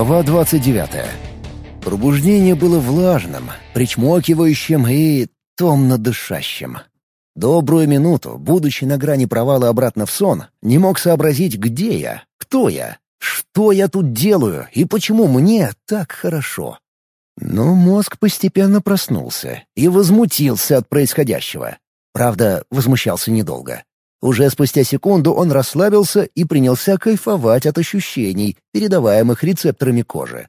Глава 29. Пробуждение было влажным, причмокивающим и томно дышащим. Добрую минуту, будучи на грани провала обратно в сон, не мог сообразить, где я, кто я, что я тут делаю и почему мне так хорошо. Но мозг постепенно проснулся и возмутился от происходящего. Правда, возмущался недолго. Уже спустя секунду он расслабился и принялся кайфовать от ощущений, передаваемых рецепторами кожи.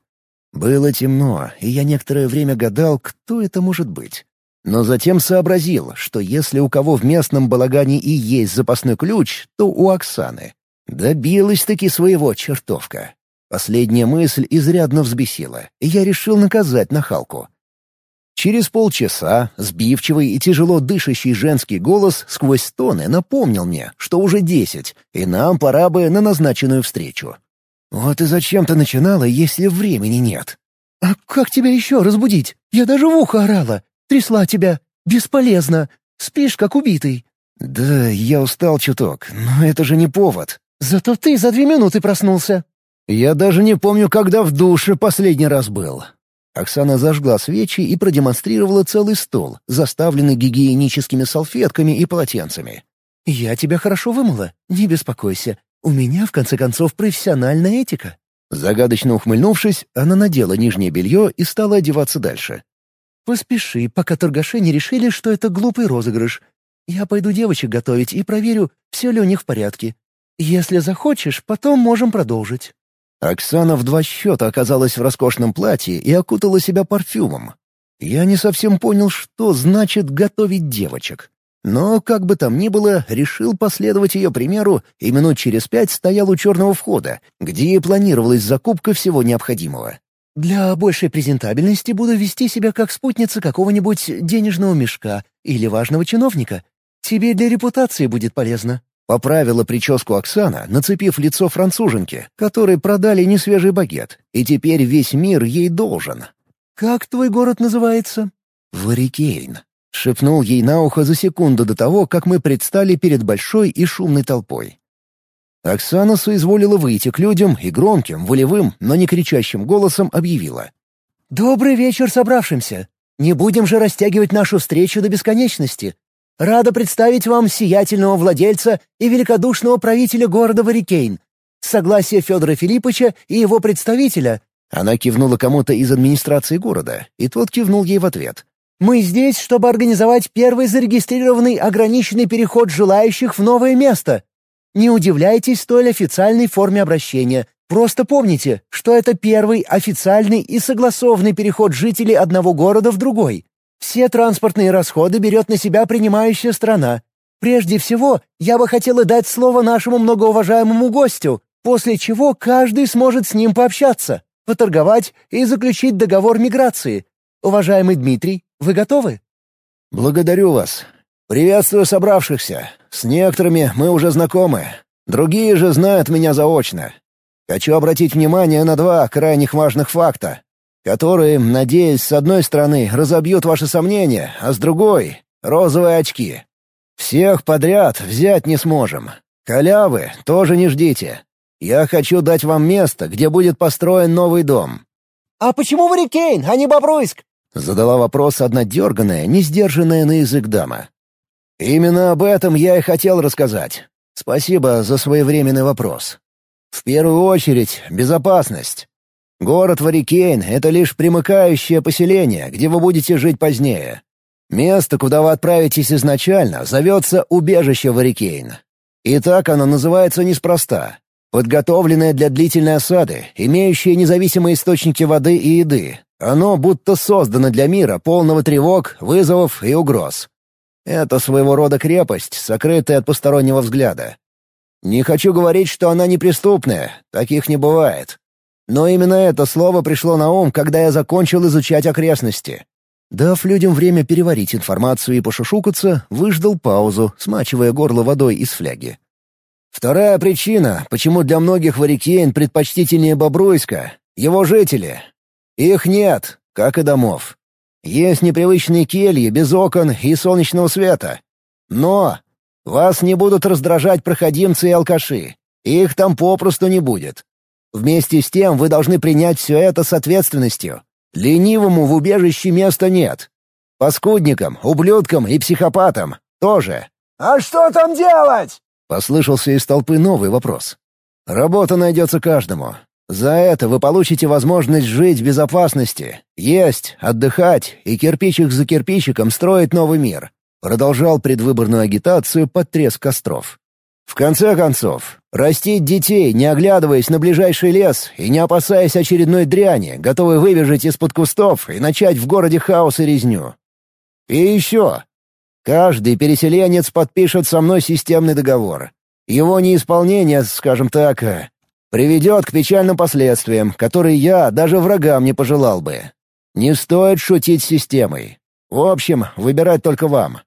Было темно, и я некоторое время гадал, кто это может быть. Но затем сообразил, что если у кого в местном балагане и есть запасной ключ, то у Оксаны. Добилась-таки своего чертовка. Последняя мысль изрядно взбесила, и я решил наказать нахалку. Через полчаса сбивчивый и тяжело дышащий женский голос сквозь стоны напомнил мне, что уже десять, и нам пора бы на назначенную встречу. «Вот и зачем ты начинала, если времени нет?» «А как тебя еще разбудить? Я даже в ухо орала. Трясла тебя. Бесполезно. Спишь, как убитый». «Да, я устал чуток, но это же не повод». «Зато ты за две минуты проснулся». «Я даже не помню, когда в душе последний раз был». Оксана зажгла свечи и продемонстрировала целый стол, заставленный гигиеническими салфетками и полотенцами. «Я тебя хорошо вымыла, не беспокойся. У меня, в конце концов, профессиональная этика». Загадочно ухмыльнувшись, она надела нижнее белье и стала одеваться дальше. «Поспеши, пока торгаши не решили, что это глупый розыгрыш. Я пойду девочек готовить и проверю, все ли у них в порядке. Если захочешь, потом можем продолжить». Оксана в два счета оказалась в роскошном платье и окутала себя парфюмом. Я не совсем понял, что значит «готовить девочек». Но, как бы там ни было, решил последовать ее примеру и минут через пять стоял у черного входа, где и планировалась закупка всего необходимого. Для большей презентабельности буду вести себя как спутница какого-нибудь денежного мешка или важного чиновника. Тебе для репутации будет полезно». Поправила прическу Оксана, нацепив лицо француженки, которой продали несвежий багет, и теперь весь мир ей должен. «Как твой город называется?» «Варикейн», — шепнул ей на ухо за секунду до того, как мы предстали перед большой и шумной толпой. Оксана соизволила выйти к людям и громким, волевым, но не кричащим голосом объявила. «Добрый вечер собравшимся! Не будем же растягивать нашу встречу до бесконечности. Рада представить вам сиятельного владельца и великодушного правителя города Варикейн. Согласие Федора Филипповича и его представителя...» Она кивнула кому-то из администрации города, и тот кивнул ей в ответ. «Мы здесь, чтобы организовать первый зарегистрированный ограниченный переход желающих в новое место. Не удивляйтесь столь официальной форме обращения. Просто помните, что это первый официальный и согласованный переход жителей одного города в другой. Все транспортные расходы берет на себя принимающая страна. Прежде всего, я бы хотела дать слово нашему многоуважаемому гостю, после чего каждый сможет с ним пообщаться, поторговать и заключить договор миграции. Уважаемый Дмитрий, вы готовы? «Благодарю вас. Приветствую собравшихся. С некоторыми мы уже знакомы. Другие же знают меня заочно. Хочу обратить внимание на два крайних важных факта, которые, надеюсь, с одной стороны разобьют ваши сомнения, а с другой — розовые очки. Всех подряд взять не сможем. Халявы тоже не ждите. Я хочу дать вам место, где будет построен новый дом». «А почему Варикейн, а не Бобруйск?» — задала вопрос одна дерганая, не сдержанная на язык дама. Именно об этом я и хотел рассказать. Спасибо за своевременный вопрос. В первую очередь, безопасность. Город Варикейн — это лишь примыкающее поселение, где вы будете жить позднее. Место, куда вы отправитесь изначально, зовется «Убежище Варикейн». И так оно называется неспроста. Подготовленное для длительной осады, имеющее независимые источники воды и еды, оно будто создано для мира, полного тревог, вызовов и угроз. Это своего рода крепость, сокрытая от постороннего взгляда. Не хочу говорить, что она неприступная, таких не бывает. Но именно это слово пришло на ум, когда я закончил изучать окрестности. Дав людям время переварить информацию и пошушукаться, выждал паузу, смачивая горло водой из фляги. Вторая причина, почему для многих Варикейн предпочтительнее Бобруйска — его жители. Их нет, как и домов. Есть непривычные кельи без окон и солнечного света. Но вас не будут раздражать проходимцы и алкаши. Их там попросту не будет. Вместе с тем вы должны принять все это с ответственностью. Ленивому в убежище места нет. Паскудникам, ублюдкам и психопатам тоже. «А что там делать?» — послышался из толпы новый вопрос. «Работа найдется каждому. За это вы получите возможность жить в безопасности, есть, отдыхать и кирпичик за кирпичиком строить новый мир. Продолжал предвыборную агитацию под треск костров. В конце концов, растить детей, не оглядываясь на ближайший лес и не опасаясь очередной дряни, готовы выбежать из-под кустов и начать в городе хаос и резню. И еще. Каждый переселенец подпишет со мной системный договор. Его неисполнение, скажем так, приведет к печальным последствиям, которые я даже врагам не пожелал бы. Не стоит шутить с системой. В общем, выбирать только вам.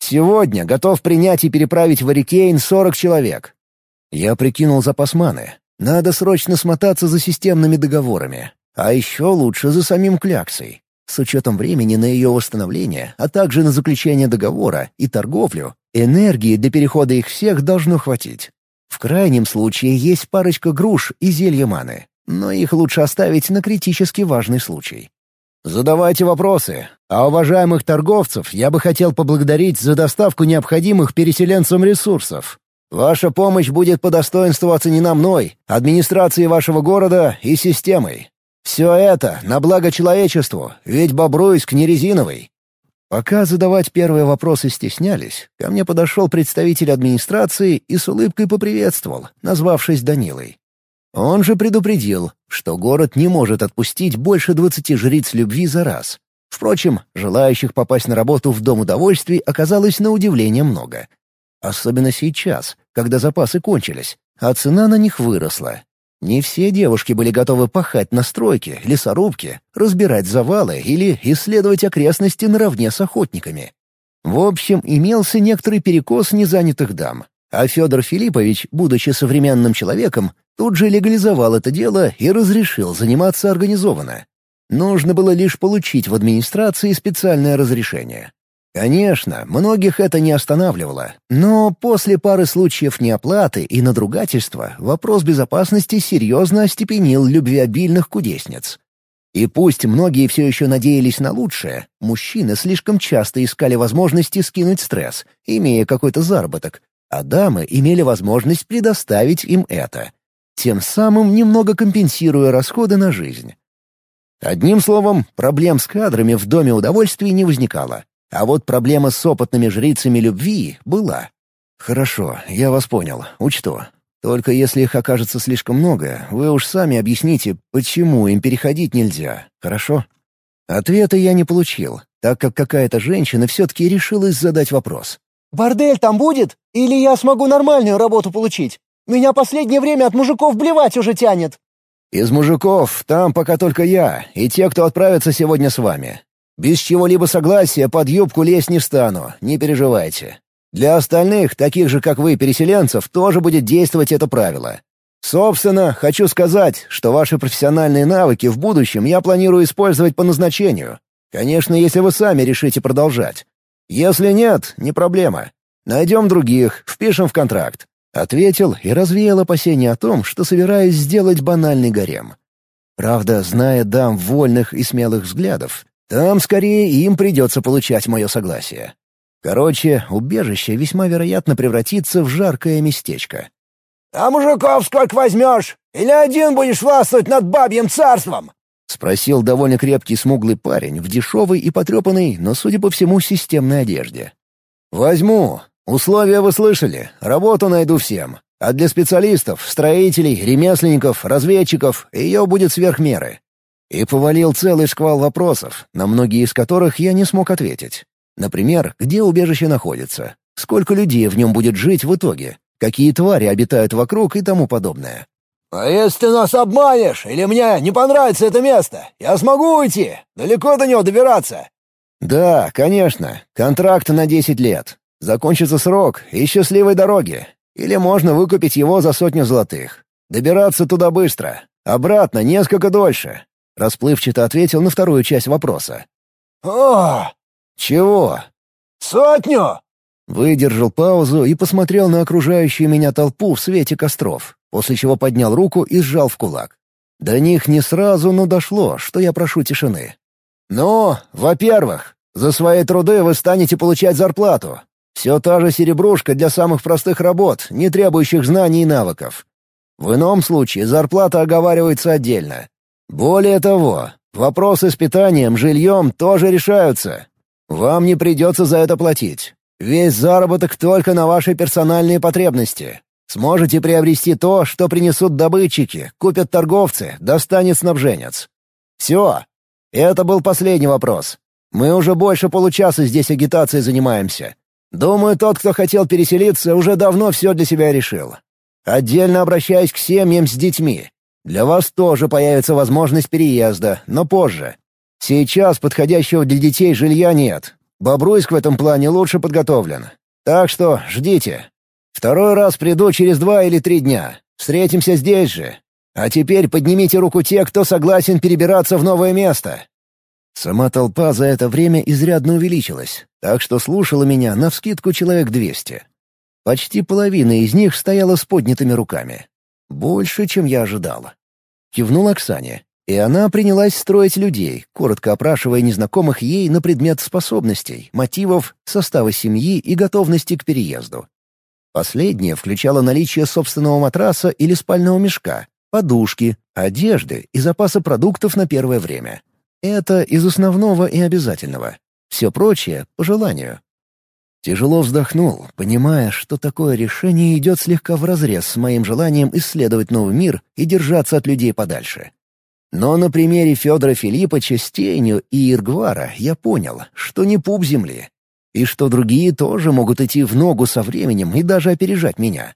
Сегодня готов принять и переправить в Арикейн 40 человек. Я прикинул запас маны. Надо срочно смотаться за системными договорами. А еще лучше за самим Кляксой. С учетом времени на ее восстановление, а также на заключение договора и торговлю, энергии для перехода их всех должно хватить. В крайнем случае есть парочка груш и зелья маны, но их лучше оставить на критически важный случай. Задавайте вопросы, а уважаемых торговцев я бы хотел поблагодарить за доставку необходимых переселенцам ресурсов. Ваша помощь будет по достоинству оценена мной, администрацией вашего города и системой. Все это на благо человечеству, ведь Бобруйск не резиновый. Пока задавать первые вопросы стеснялись, ко мне подошел представитель администрации и с улыбкой поприветствовал, назвавшись Данилой. Он же предупредил, что город не может отпустить больше двадцати жриц любви за раз. Впрочем, желающих попасть на работу в Дом удовольствий оказалось на удивление много. Особенно сейчас, когда запасы кончились, а цена на них выросла, не все девушки были готовы пахать на стройке, лесорубке, разбирать завалы или исследовать окрестности наравне с охотниками. В общем, имелся некоторый перекос незанятых дам. А Федор Филиппович, будучи современным человеком, тут же легализовал это дело и разрешил заниматься организованно. Нужно было лишь получить в администрации специальное разрешение. Конечно, многих это не останавливало, но после пары случаев неоплаты и надругательства вопрос безопасности серьезно остепенил любвеобильных кудесниц. И пусть многие все еще надеялись на лучшее, мужчины слишком часто искали возможности скинуть стресс, имея какой-то заработок, а дамы имели возможность предоставить им это, тем самым немного компенсируя расходы на жизнь. Одним словом, проблем с кадрами в Доме удовольствий не возникало. А вот проблема с опытными жрицами любви была. «Хорошо, я вас понял, учту. Только если их окажется слишком много, вы уж сами объясните, почему им переходить нельзя, хорошо?» Ответа я не получил, так как какая-то женщина все-таки решилась задать вопрос. «Бордель там будет? Или я смогу нормальную работу получить? Меня последнее время от мужиков блевать уже тянет». «Из мужиков там пока только я и те, кто отправится сегодня с вами. Без чего-либо согласия под юбку лезть не стану, не переживайте. Для остальных, таких же, как вы, переселенцев, тоже будет действовать это правило. Собственно, хочу сказать, что ваши профессиональные навыки в будущем я планирую использовать по назначению. Конечно, если вы сами решите продолжать. Если нет, не проблема. Найдем других, впишем в контракт. Ответил и развеял опасения о том, что собираюсь сделать банальный гарем. Правда, зная дам вольных и смелых взглядов, там скорее им придется получать мое согласие. Короче, убежище весьма вероятно превратится в жаркое местечко. «А мужиков сколько возьмешь? Или один будешь властвовать над бабьим царством?» — спросил довольно крепкий смуглый парень в дешевой и потрепанной, но, судя по всему, системной одежде. «Возьму. Условия вы слышали. Работу найду всем. А для специалистов, строителей, ремесленников, разведчиков ее будет сверх меры. И повалил целый шквал вопросов, на многие из которых я не смог ответить. Например, где убежище находится, сколько людей в нем будет жить в итоге, какие твари обитают вокруг и тому подобное. «А если ты нас обманешь, или мне не понравится это место, я смогу уйти? Далеко до него добираться?» «Да, конечно. Контракт на десять лет. Закончится срок и счастливой дороги. Или можно выкупить его за сотню золотых. Добираться туда быстро. Обратно несколько дольше. Расплывчато ответил на вторую часть вопроса. «О!» «Чего?» «Сотню!» Выдержал паузу и посмотрел на окружающую меня толпу в свете костров. после чего поднял руку и сжал в кулак. До них не сразу, но дошло, что я прошу тишины. «Ну, во-первых, за свои труды вы станете получать зарплату. Все та же серебрушка для самых простых работ, не требующих знаний и навыков. В ином случае зарплата оговаривается отдельно. Более того, вопросы с питанием, жильем тоже решаются. Вам не придется за это платить. Весь заработок только на ваши персональные потребности. Сможете приобрести то, что принесут добытчики, купят торговцы, достанет снабженец. Все. Это был последний вопрос. Мы уже больше получаса здесь агитацией занимаемся. Думаю, тот, кто хотел переселиться, уже давно все для себя решил. Отдельно обращаюсь к семьям с детьми. Для вас тоже появится возможность переезда, но позже. Сейчас подходящего для детей жилья нет. Бобруйск в этом плане лучше подготовлен. Так что ждите. Второй раз приду через два или три дня. Встретимся здесь же. А теперь поднимите руку те, кто согласен перебираться в новое место. Сама толпа за это время изрядно увеличилась, так что слушала меня навскидку человек двести. Почти половина из них стояла с поднятыми руками. Больше, чем я ожидала. Кивнул Оксане, и она принялась строить людей, коротко опрашивая незнакомых ей на предмет способностей, мотивов, состава семьи и готовности к переезду. Последнее включало наличие собственного матраса или спального мешка, подушки, одежды и запаса продуктов на первое время. Это из основного и обязательного. Все прочее — по желанию. Тяжело вздохнул, понимая, что такое решение идет слегка вразрез с моим желанием исследовать новый мир и держаться от людей подальше. Но на примере Федора Филипповича с и Иргвара я понял, что не пуп земли, и что другие тоже могут идти в ногу со временем и даже опережать меня.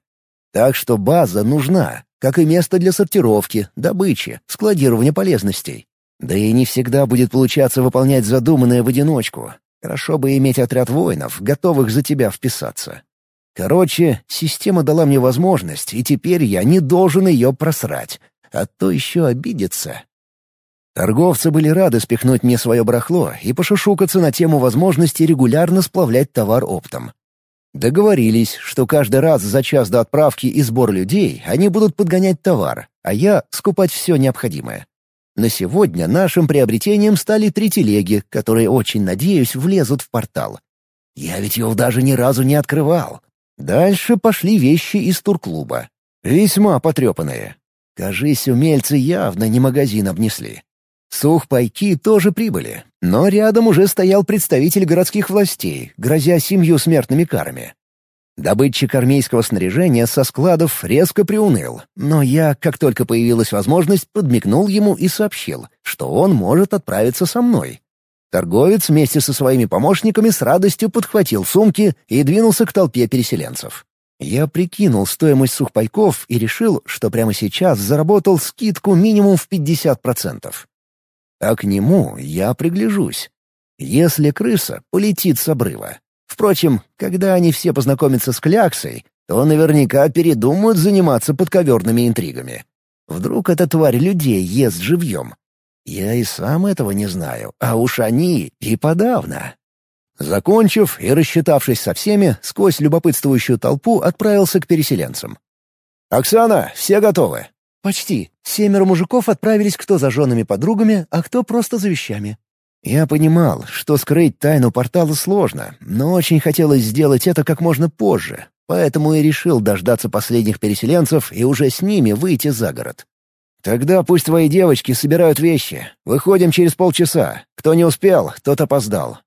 Так что база нужна, как и место для сортировки, добычи, складирования полезностей. Да и не всегда будет получаться выполнять задуманное в одиночку. Хорошо бы иметь отряд воинов, готовых за тебя вписаться. Короче, система дала мне возможность, и теперь я не должен ее просрать, а то еще обидеться. Торговцы были рады спихнуть мне свое барахло и пошушукаться на тему возможности регулярно сплавлять товар оптом. Договорились, что каждый раз за час до отправки и сбор людей они будут подгонять товар, а я — скупать все необходимое. На сегодня нашим приобретением стали три телеги, которые, очень надеюсь, влезут в портал. Я ведь его даже ни разу не открывал. Дальше пошли вещи из турклуба. Весьма потрепанные. Кажись, умельцы явно не магазин обнесли. Сухпайки тоже прибыли, но рядом уже стоял представитель городских властей, грозя семью смертными карами. Добытчик армейского снаряжения со складов резко приуныл, но я, как только появилась возможность, подмигнул ему и сообщил, что он может отправиться со мной. Торговец вместе со своими помощниками с радостью подхватил сумки и двинулся к толпе переселенцев. Я прикинул стоимость сухпайков и решил, что прямо сейчас заработал скидку минимум в 50%. А к нему я пригляжусь. Если крыса полетит с обрыва, Впрочем, когда они все познакомятся с Кляксой, то наверняка передумают заниматься подковерными интригами. Вдруг эта тварь людей ест живьем. Я и сам этого не знаю, а уж они и подавно. Закончив и рассчитавшись со всеми, сквозь любопытствующую толпу отправился к переселенцам. «Оксана, все готовы?» «Почти. Семеро мужиков отправились кто за женами подругами, а кто просто за вещами. Я понимал, что скрыть тайну портала сложно, но очень хотелось сделать это как можно позже, поэтому и решил дождаться последних переселенцев и уже с ними выйти за город. «Тогда пусть твои девочки собирают вещи. Выходим через полчаса. Кто не успел, тот опоздал».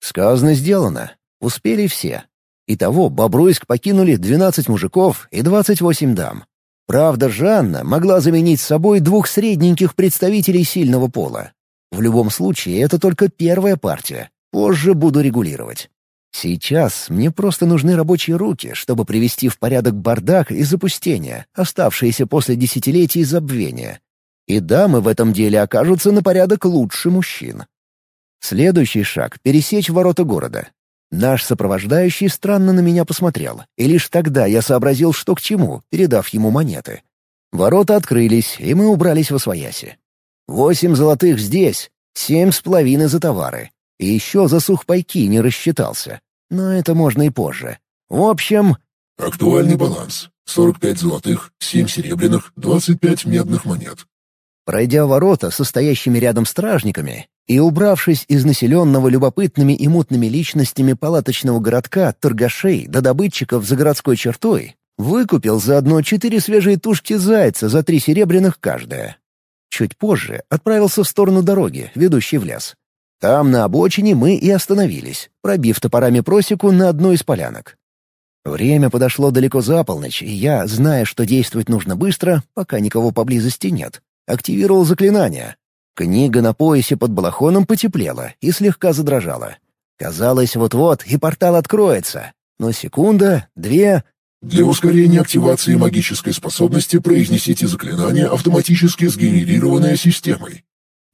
Сказано, сделано. Успели все. Итого Бобруйск покинули 12 мужиков и 28 дам. Правда, Жанна могла заменить с собой двух средненьких представителей сильного пола, в любом случае, это только первая партия. Позже буду регулировать. Сейчас мне просто нужны рабочие руки, чтобы привести в порядок бардак и запустение, оставшиеся после десятилетий забвения. И дамы в этом деле окажутся на порядок лучше мужчин. Следующий шаг — пересечь ворота города. Наш сопровождающий странно на меня посмотрел, и лишь тогда я сообразил, что к чему, передав ему монеты. Ворота открылись, и мы убрались во свояси. Восемь золотых здесь, семь с половиной за товары. И еще за сухпайки не рассчитался. Но это можно и позже. В общем... Актуальный баланс. 45 золотых, 7 серебряных, 25 медных монет. Пройдя ворота, состоящими рядом стражниками, и убравшись из населенного любопытными и мутными личностями палаточного городка торгашей до добытчиков за городской чертой, выкупил заодно четыре свежие тушки зайца за три серебряных каждая. Чуть позже отправился в сторону дороги, ведущей в лес. Там, на обочине, мы и остановились, пробив топорами просеку на одной из полянок. Время подошло далеко за полночь, и я, зная, что действовать нужно быстро, пока никого поблизости нет, активировал заклинание. Книга на поясе под балахоном потеплела и слегка задрожала. Казалось, вот-вот и портал откроется. Но секунда, две... Для ускорения активации магической способности произнесите заклинание, автоматически сгенерированное системой.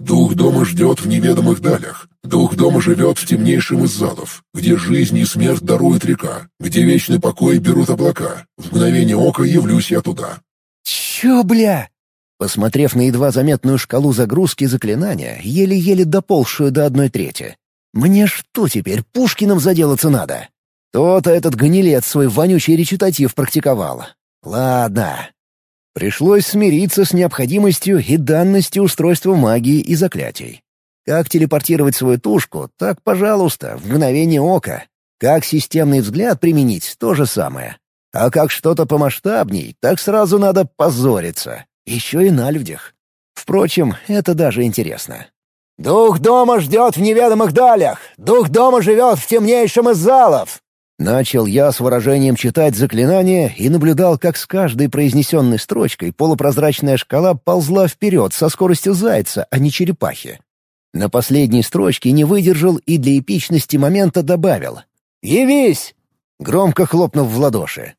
Дух дома ждет в неведомых далях. Дух дома живет в темнейшем из залов, где жизнь и смерть дарует река, где вечный покой берут облака. В мгновение ока явлюсь я туда. «Чё, бля?» Посмотрев на едва заметную шкалу загрузки заклинания, еле-еле доползшую до одной трети. «Мне что теперь, Пушкиным заделаться надо?» То-то этот гнилец свой вонючий речитатив практиковал. Ладно, Пришлось смириться с необходимостью и данностью устройства магии и заклятий. Как телепортировать свою тушку, так, пожалуйста, в мгновение ока. Как системный взгляд применить — то же самое. А как что-то помасштабней, так сразу надо позориться. Еще и на людях. Впрочем, это даже интересно. «Дух дома ждет в неведомых далях! Дух дома живет в темнейшем из залов!» Начал я с выражением читать заклинание и наблюдал, как с каждой произнесенной строчкой полупрозрачная шкала ползла вперед со скоростью зайца, а не черепахи. На последней строчке не выдержал и для эпичности момента добавил «Явись!» громко хлопнув в ладоши.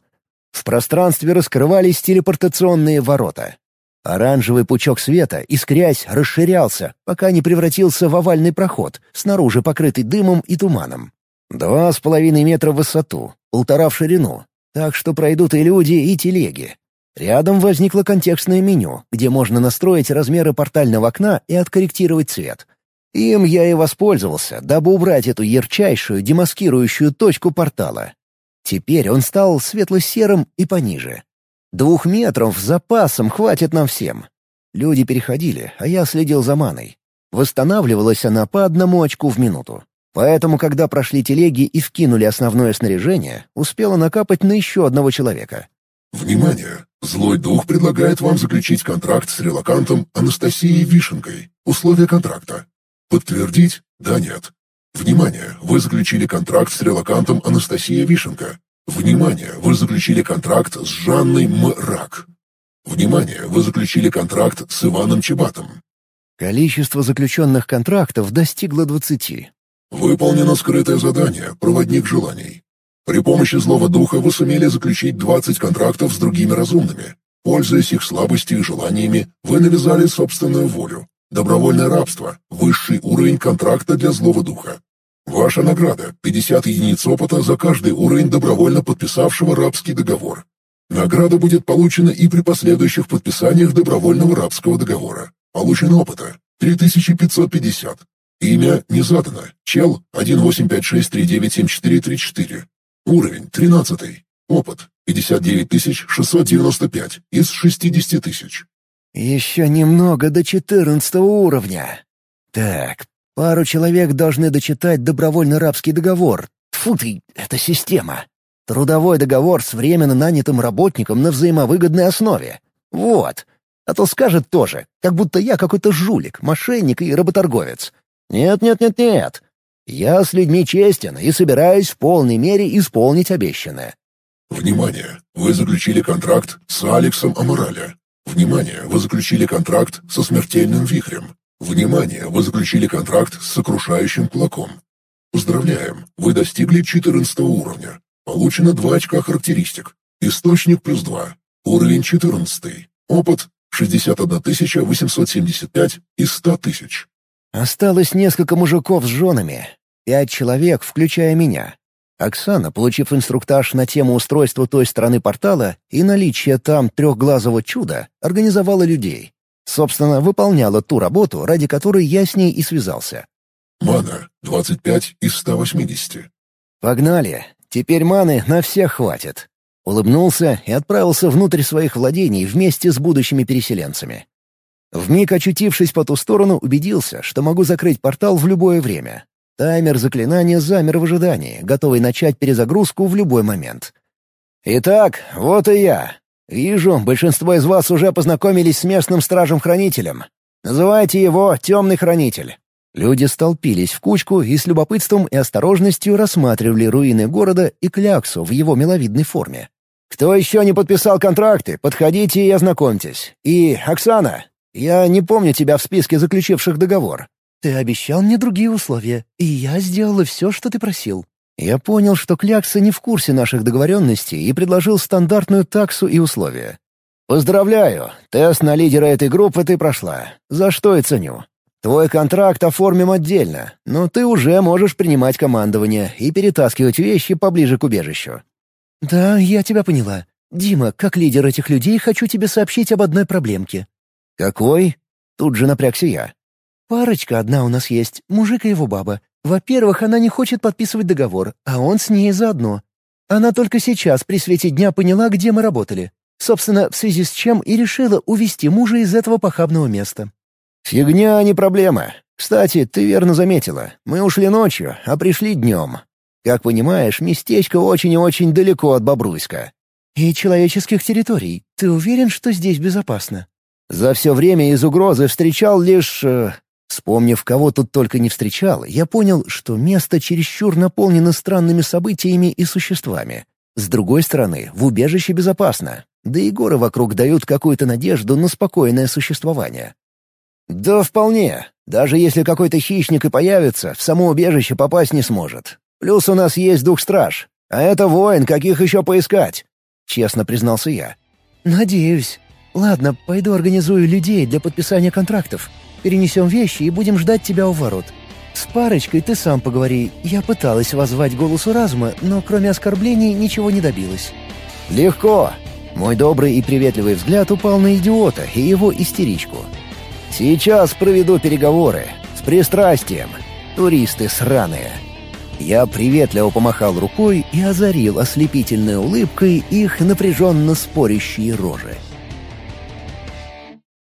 В пространстве раскрывались телепортационные ворота. Оранжевый пучок света, искрясь, расширялся, пока не превратился в овальный проход, снаружи покрытый дымом и туманом. Два с половиной метра в высоту, полтора в ширину, так что пройдут и люди, и телеги. Рядом возникло контекстное меню, где можно настроить размеры портального окна и откорректировать цвет. Им я и воспользовался, дабы убрать эту ярчайшую демаскирующую точку портала. Теперь он стал светло-серым и пониже. Двух метров с запасом хватит нам всем. Люди переходили, а я следил за маной. Восстанавливалась она по одному очку в минуту. Поэтому, когда прошли телеги и вкинули основное снаряжение, успела накапать на еще одного человека. «Внимание! Злой дух предлагает вам заключить контракт с релакантом Анастасией Вишенкой. Условия контракта. Подтвердить? Да, нет. Внимание! Вы заключили контракт с релакантом Анастасия Вишенка. Внимание! Вы заключили контракт с Жанной Мрак. Внимание! Вы заключили контракт с Иваном Чебатом. Количество заключенных контрактов достигло двадцати. Выполнено скрытое задание «Проводник желаний». При помощи злого духа вы сумели заключить 20 контрактов с другими разумными. Пользуясь их слабостью и желаниями, вы навязали собственную волю. Добровольное рабство – высший уровень контракта для злого духа. Ваша награда – 50 единиц опыта за каждый уровень добровольно подписавшего рабский договор. Награда будет получена и при последующих подписаниях добровольного рабского договора. Получен опыта – 3550. Имя не задано. Чел 1856397434. Уровень 13. Опыт 59695 из 60 тысяч. Еще немного до 14 уровня. Так, пару человек должны дочитать добровольный рабский договор. Тьфу ты, это система. Трудовой договор с временно нанятым работником на взаимовыгодной основе. Вот. А то скажет тоже, как будто я какой-то жулик, мошенник и работорговец. Нет-нет-нет-нет. Я с людьми честен и собираюсь в полной мере исполнить обещанное. Внимание! Вы заключили контракт с Алексом Амораля. Внимание! Вы заключили контракт со смертельным вихрем. Внимание! Вы заключили контракт с сокрушающим кулаком. Поздравляем! Вы достигли 14 уровня. Получено 2 очка характеристик. Источник плюс 2. Уровень 14. Опыт 61 875 из 100 тысяч. Осталось несколько мужиков с женами. Пять человек, включая меня. Оксана, получив инструктаж на тему устройства той стороны портала и наличия там трехглазого чуда, организовала людей. Собственно, выполняла ту работу, ради которой я с ней и связался. «Мана, 25 из 180». «Погнали. Теперь маны на всех хватит». Улыбнулся и отправился внутрь своих владений вместе с будущими переселенцами. Вмиг очутившись по ту сторону, убедился, что могу закрыть портал в любое время. Таймер заклинания замер в ожидании, готовый начать перезагрузку в любой момент. «Итак, вот и я. Вижу, большинство из вас уже познакомились с местным стражем-хранителем. Называйте его «Темный хранитель». Люди столпились в кучку и с любопытством и осторожностью рассматривали руины города и кляксу в его миловидной форме. «Кто еще не подписал контракты, подходите и ознакомьтесь. И, Оксана, я не помню тебя в списке заключивших договор». «Ты обещал мне другие условия, и я сделала все, что ты просил». Я понял, что Клякса не в курсе наших договоренностей и предложил стандартную таксу и условия. «Поздравляю, тест на лидера этой группы ты прошла, за что и ценю. Твой контракт оформим отдельно, но ты уже можешь принимать командование и перетаскивать вещи поближе к убежищу». «Да, я тебя поняла. Дима, как лидер этих людей, хочу тебе сообщить об одной проблемке. «Какой?» — тут же напрягся я. «Парочка одна у нас есть, мужик и его баба. Во-первых, она не хочет подписывать договор, а он с ней заодно. Она только сейчас при свете дня поняла, где мы работали. Собственно, в связи с чем и решила увести мужа из этого похабного места». «Фигня, а не проблема. Кстати, ты верно заметила. Мы ушли ночью, а пришли днем. Как понимаешь, местечко очень и очень далеко от Бобруйска». «И человеческих территорий. Ты уверен, что здесь безопасно?» За все время из угрозы встречал лишь... Э, вспомнив, кого тут только не встречал, я понял, что место чересчур наполнено странными событиями и существами. С другой стороны, в убежище безопасно, да и горы вокруг дают какую-то надежду на спокойное существование. «Да вполне. Даже если какой-то хищник и появится, в само убежище попасть не сможет. Плюс у нас есть дух-страж. А это воин, каких еще поискать?» — честно признался я. «Надеюсь. «Ладно, пойду организую людей для подписания контрактов. Перенесем вещи и будем ждать тебя у ворот. С парочкой ты сам поговори. Я пыталась воззвать голосу разума, но кроме оскорблений ничего не добилась». «Легко!» Мой добрый и приветливый взгляд упал на идиота и его истеричку. «Сейчас проведу переговоры. С пристрастием. Туристы сраные». Я приветливо помахал рукой и озарил ослепительной улыбкой их напряженно спорящие рожи.